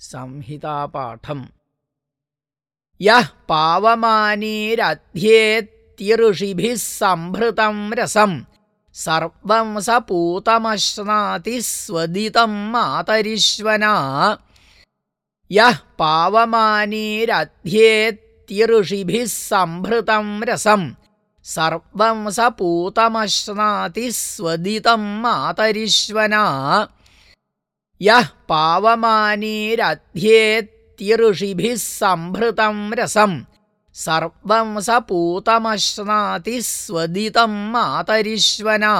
संहितापाठम्। यः पावमानीरध्येत्यऋषिभिः सम्भृतम् रसम् सर्वं स पूतमश्नाति स्वदितं मातरिश्वना। यः पावमानीरध्येत्यऋषिभिः सम्भृतम् रसम् सर्वं स पूतमश्नाति स्वदितं मातरिश्वना यः पावमानीरध्येत्यऋषिभिः सम्भृतम् रसम् सर्वं स पूतमश्नाति स्वदितं मातरिश्वना